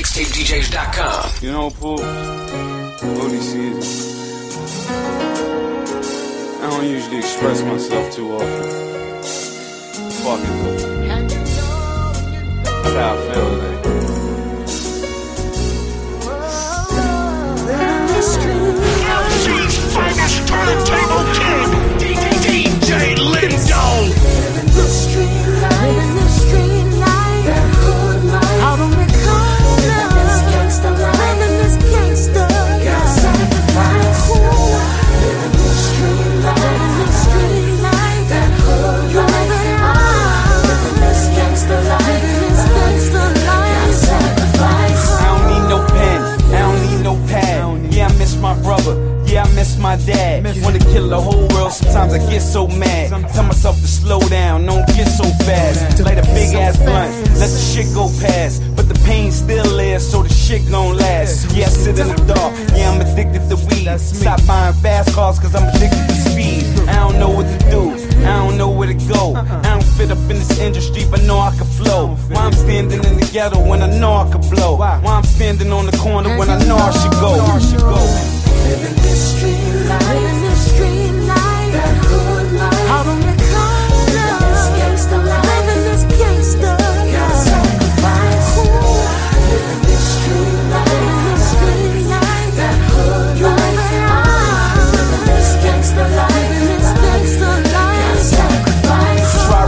MixtapeDJs.com. You know, Pooh, booty season. I don't usually express myself too often. Fuck it though. That's how I feel today. Brother, yeah, I miss my dad. Wanna kill the whole world, sometimes I get so mad. Tell myself to slow down, don't get so fast. Light a big ass blunt, let the shit go past. But the pain still there, so the shit gon' last. Yeah, I sit in the dark, yeah, I'm addicted to weed. Stop buying fast cars, cause I'm addicted to speed. I don't know what to do, I don't know where to go. I don't fit up in this industry, but know I can flow. Why I'm standing in the ghetto when I know I can blow. Why I'm standing on the corner when I know I should go. Try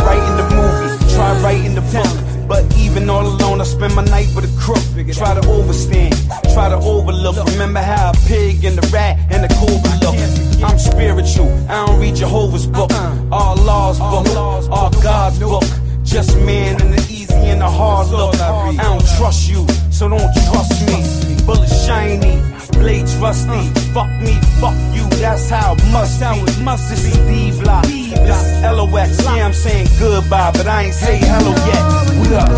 writing the movie, try writing the book. But even all alone, I spend my night with a crook. Try to overstand, try to overlook. Remember how a pig and the rat and the cobra look. I'm spiritual, I don't read Jehovah's book. Allah's book, all God's book. Just man and the easy and the hard look. I don't trust you, so don't trust me. Bullets shiny, blades rusty. Fuck me, fuck you, that's how it must be. This is D-Block, this is LOX. Yeah, I'm saying goodbye, but I ain't say hello yet. We up.